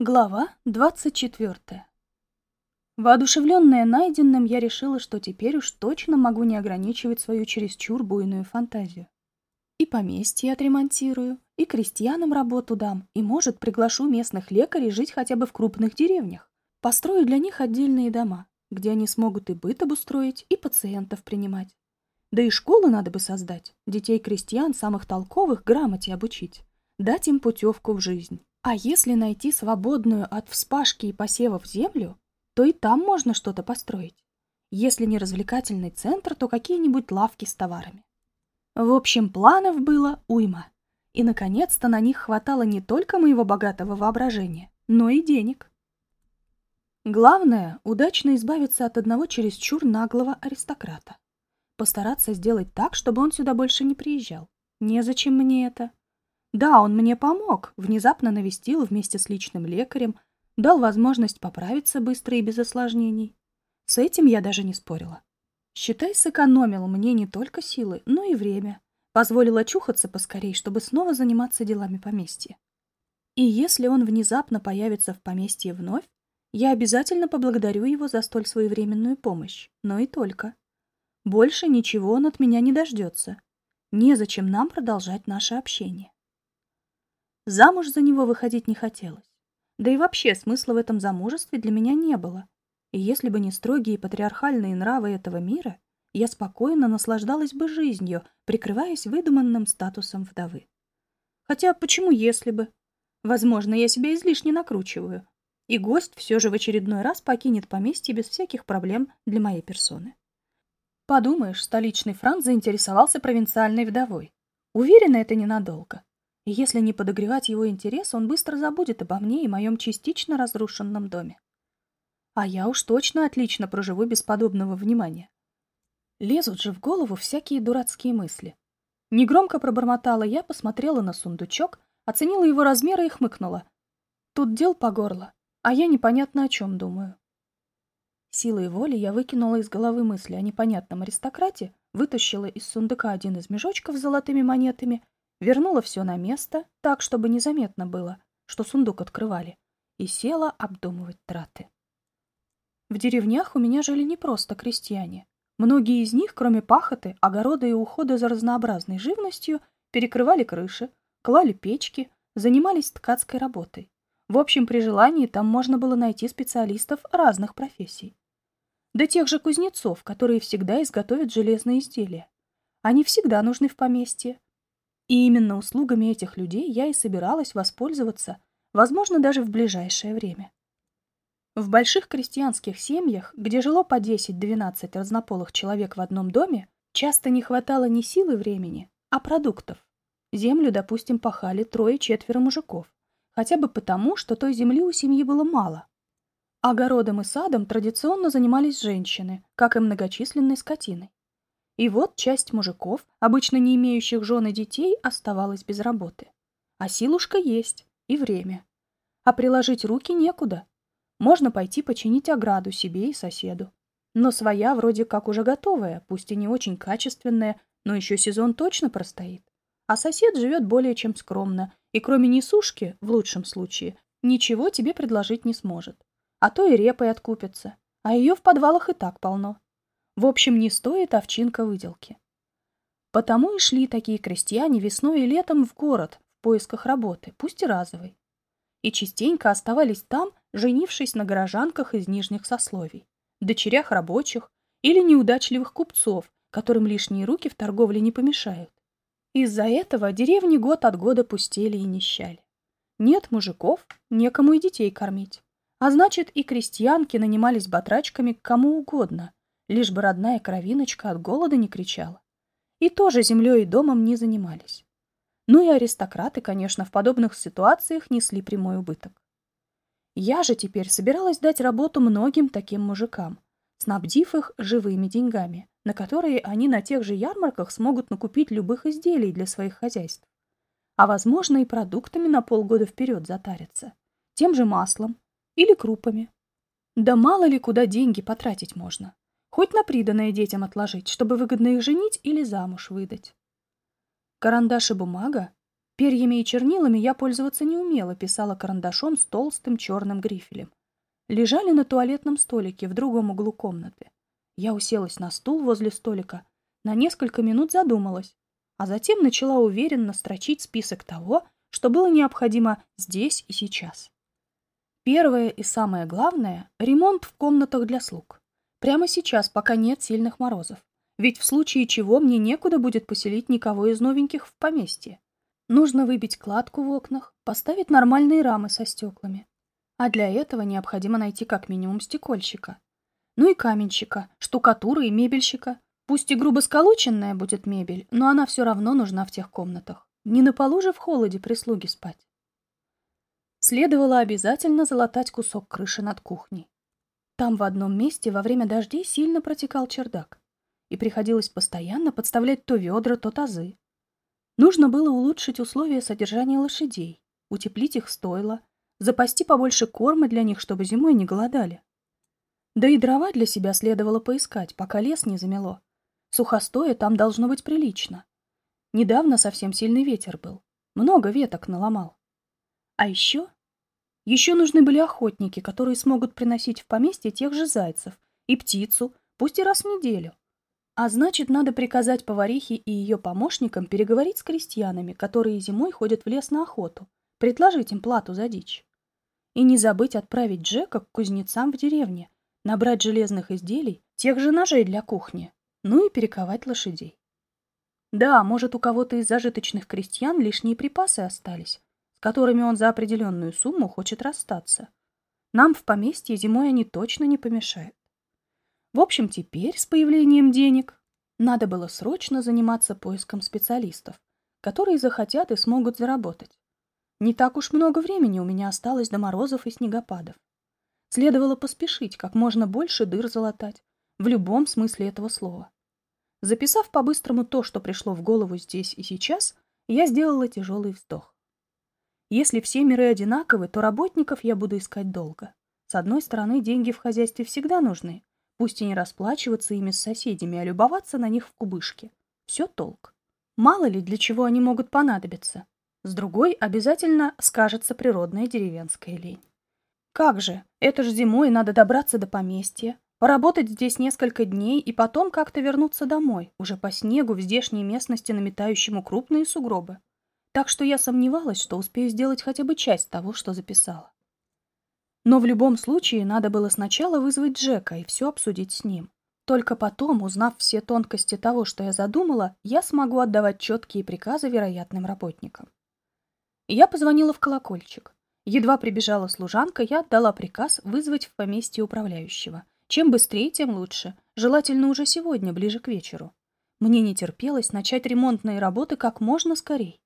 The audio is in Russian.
Глава 24. Воодушевленная найденным, я решила, что теперь уж точно могу не ограничивать свою чересчур буйную фантазию. И поместье отремонтирую, и крестьянам работу дам, и, может, приглашу местных лекарей жить хотя бы в крупных деревнях. Построю для них отдельные дома, где они смогут и быт обустроить, и пациентов принимать. Да и школы надо бы создать, детей крестьян самых толковых грамоте обучить, дать им путевку в жизнь. А если найти свободную от вспашки и посевов землю, то и там можно что-то построить. Если не развлекательный центр, то какие-нибудь лавки с товарами. В общем, планов было уйма. И, наконец-то, на них хватало не только моего богатого воображения, но и денег. Главное – удачно избавиться от одного чересчур наглого аристократа. Постараться сделать так, чтобы он сюда больше не приезжал. Незачем мне это. Да, он мне помог, внезапно навестил вместе с личным лекарем, дал возможность поправиться быстро и без осложнений. С этим я даже не спорила. Считай, сэкономил мне не только силы, но и время. Позволил очухаться поскорей, чтобы снова заниматься делами поместья. И если он внезапно появится в поместье вновь, я обязательно поблагодарю его за столь своевременную помощь, но и только. Больше ничего он от меня не дождется. Незачем нам продолжать наше общение. Замуж за него выходить не хотелось. Да и вообще смысла в этом замужестве для меня не было. И если бы не строгие патриархальные нравы этого мира, я спокойно наслаждалась бы жизнью, прикрываясь выдуманным статусом вдовы. Хотя почему если бы? Возможно, я себя излишне накручиваю, и гость все же в очередной раз покинет поместье без всяких проблем для моей персоны. Подумаешь, столичный Франц заинтересовался провинциальной вдовой. Уверена, это ненадолго. И если не подогревать его интерес, он быстро забудет обо мне и моем частично разрушенном доме. А я уж точно отлично проживу без подобного внимания. Лезут же в голову всякие дурацкие мысли. Негромко пробормотала я, посмотрела на сундучок, оценила его размеры и хмыкнула. Тут дел по горло, а я непонятно о чем думаю. Силой воли я выкинула из головы мысли о непонятном аристократе, вытащила из сундука один из мешочков с золотыми монетами вернула все на место, так, чтобы незаметно было, что сундук открывали, и села обдумывать траты. В деревнях у меня жили не просто крестьяне. Многие из них, кроме пахоты, огорода и ухода за разнообразной живностью, перекрывали крыши, клали печки, занимались ткацкой работой. В общем, при желании там можно было найти специалистов разных профессий. До тех же кузнецов, которые всегда изготовят железные изделия. Они всегда нужны в поместье, и именно услугами этих людей я и собиралась воспользоваться, возможно, даже в ближайшее время. В больших крестьянских семьях, где жило по 10-12 разнополых человек в одном доме, часто не хватало не силы времени, а продуктов. Землю, допустим, пахали трое-четверо мужиков, хотя бы потому, что той земли у семьи было мало. Огородом и садом традиционно занимались женщины, как и многочисленной скотиной. И вот часть мужиков, обычно не имеющих жен и детей, оставалась без работы. А силушка есть, и время. А приложить руки некуда. Можно пойти починить ограду себе и соседу. Но своя вроде как уже готовая, пусть и не очень качественная, но еще сезон точно простоит. А сосед живет более чем скромно, и кроме несушки, в лучшем случае, ничего тебе предложить не сможет. А то и репой откупится. А ее в подвалах и так полно. В общем, не стоит овчинка выделки. Потому и шли такие крестьяне весной и летом в город в поисках работы, пусть и разовой. И частенько оставались там, женившись на горожанках из нижних сословий, дочерях рабочих или неудачливых купцов, которым лишние руки в торговле не помешают. Из-за этого деревни год от года пустели и нищали. Нет мужиков, некому и детей кормить. А значит, и крестьянки нанимались батрачками к кому угодно, лишь бы родная кровиночка от голода не кричала. И тоже землей и домом не занимались. Ну и аристократы, конечно, в подобных ситуациях несли прямой убыток. Я же теперь собиралась дать работу многим таким мужикам, снабдив их живыми деньгами, на которые они на тех же ярмарках смогут накупить любых изделий для своих хозяйств. А, возможно, и продуктами на полгода вперед затарятся. Тем же маслом или крупами. Да мало ли куда деньги потратить можно. Хоть на приданное детям отложить, чтобы выгодно их женить или замуж выдать. Карандаш и бумага? Перьями и чернилами я пользоваться не умела, писала карандашом с толстым черным грифелем. Лежали на туалетном столике в другом углу комнаты. Я уселась на стул возле столика, на несколько минут задумалась, а затем начала уверенно строчить список того, что было необходимо здесь и сейчас. Первое и самое главное – ремонт в комнатах для слуг. Прямо сейчас, пока нет сильных морозов. Ведь в случае чего мне некуда будет поселить никого из новеньких в поместье. Нужно выбить кладку в окнах, поставить нормальные рамы со стеклами. А для этого необходимо найти как минимум стекольщика. Ну и каменщика, штукатура и мебельщика. Пусть и грубо сколоченная будет мебель, но она все равно нужна в тех комнатах. Не на полу же в холоде прислуги спать. Следовало обязательно залатать кусок крыши над кухней. Там в одном месте во время дождей сильно протекал чердак, и приходилось постоянно подставлять то ведра, то тазы. Нужно было улучшить условия содержания лошадей, утеплить их стойла, запасти побольше корма для них, чтобы зимой не голодали. Да и дрова для себя следовало поискать, пока лес не замело. Сухостоя там должно быть прилично. Недавно совсем сильный ветер был. Много веток наломал. А еще... Еще нужны были охотники, которые смогут приносить в поместье тех же зайцев и птицу, пусть и раз в неделю. А значит, надо приказать поварихе и ее помощникам переговорить с крестьянами, которые зимой ходят в лес на охоту, предложить им плату за дичь. И не забыть отправить Джека к кузнецам в деревне, набрать железных изделий, тех же ножей для кухни, ну и перековать лошадей. Да, может, у кого-то из зажиточных крестьян лишние припасы остались, которыми он за определенную сумму хочет расстаться. Нам в поместье зимой они точно не помешают. В общем, теперь, с появлением денег, надо было срочно заниматься поиском специалистов, которые захотят и смогут заработать. Не так уж много времени у меня осталось до морозов и снегопадов. Следовало поспешить, как можно больше дыр залатать, в любом смысле этого слова. Записав по-быстрому то, что пришло в голову здесь и сейчас, я сделала тяжелый вздох. Если все миры одинаковы, то работников я буду искать долго. С одной стороны, деньги в хозяйстве всегда нужны, пусть и не расплачиваться ими с соседями, а любоваться на них в кубышке. Все толк. Мало ли, для чего они могут понадобиться. С другой, обязательно скажется природная деревенская лень. Как же, это ж зимой надо добраться до поместья, поработать здесь несколько дней и потом как-то вернуться домой, уже по снегу в здешней местности наметающему крупные сугробы. Так что я сомневалась, что успею сделать хотя бы часть того, что записала. Но в любом случае надо было сначала вызвать Джека и все обсудить с ним. Только потом, узнав все тонкости того, что я задумала, я смогу отдавать четкие приказы вероятным работникам. Я позвонила в колокольчик. Едва прибежала служанка, я отдала приказ вызвать в поместье управляющего. Чем быстрее, тем лучше. Желательно уже сегодня, ближе к вечеру. Мне не терпелось начать ремонтные работы как можно скорее.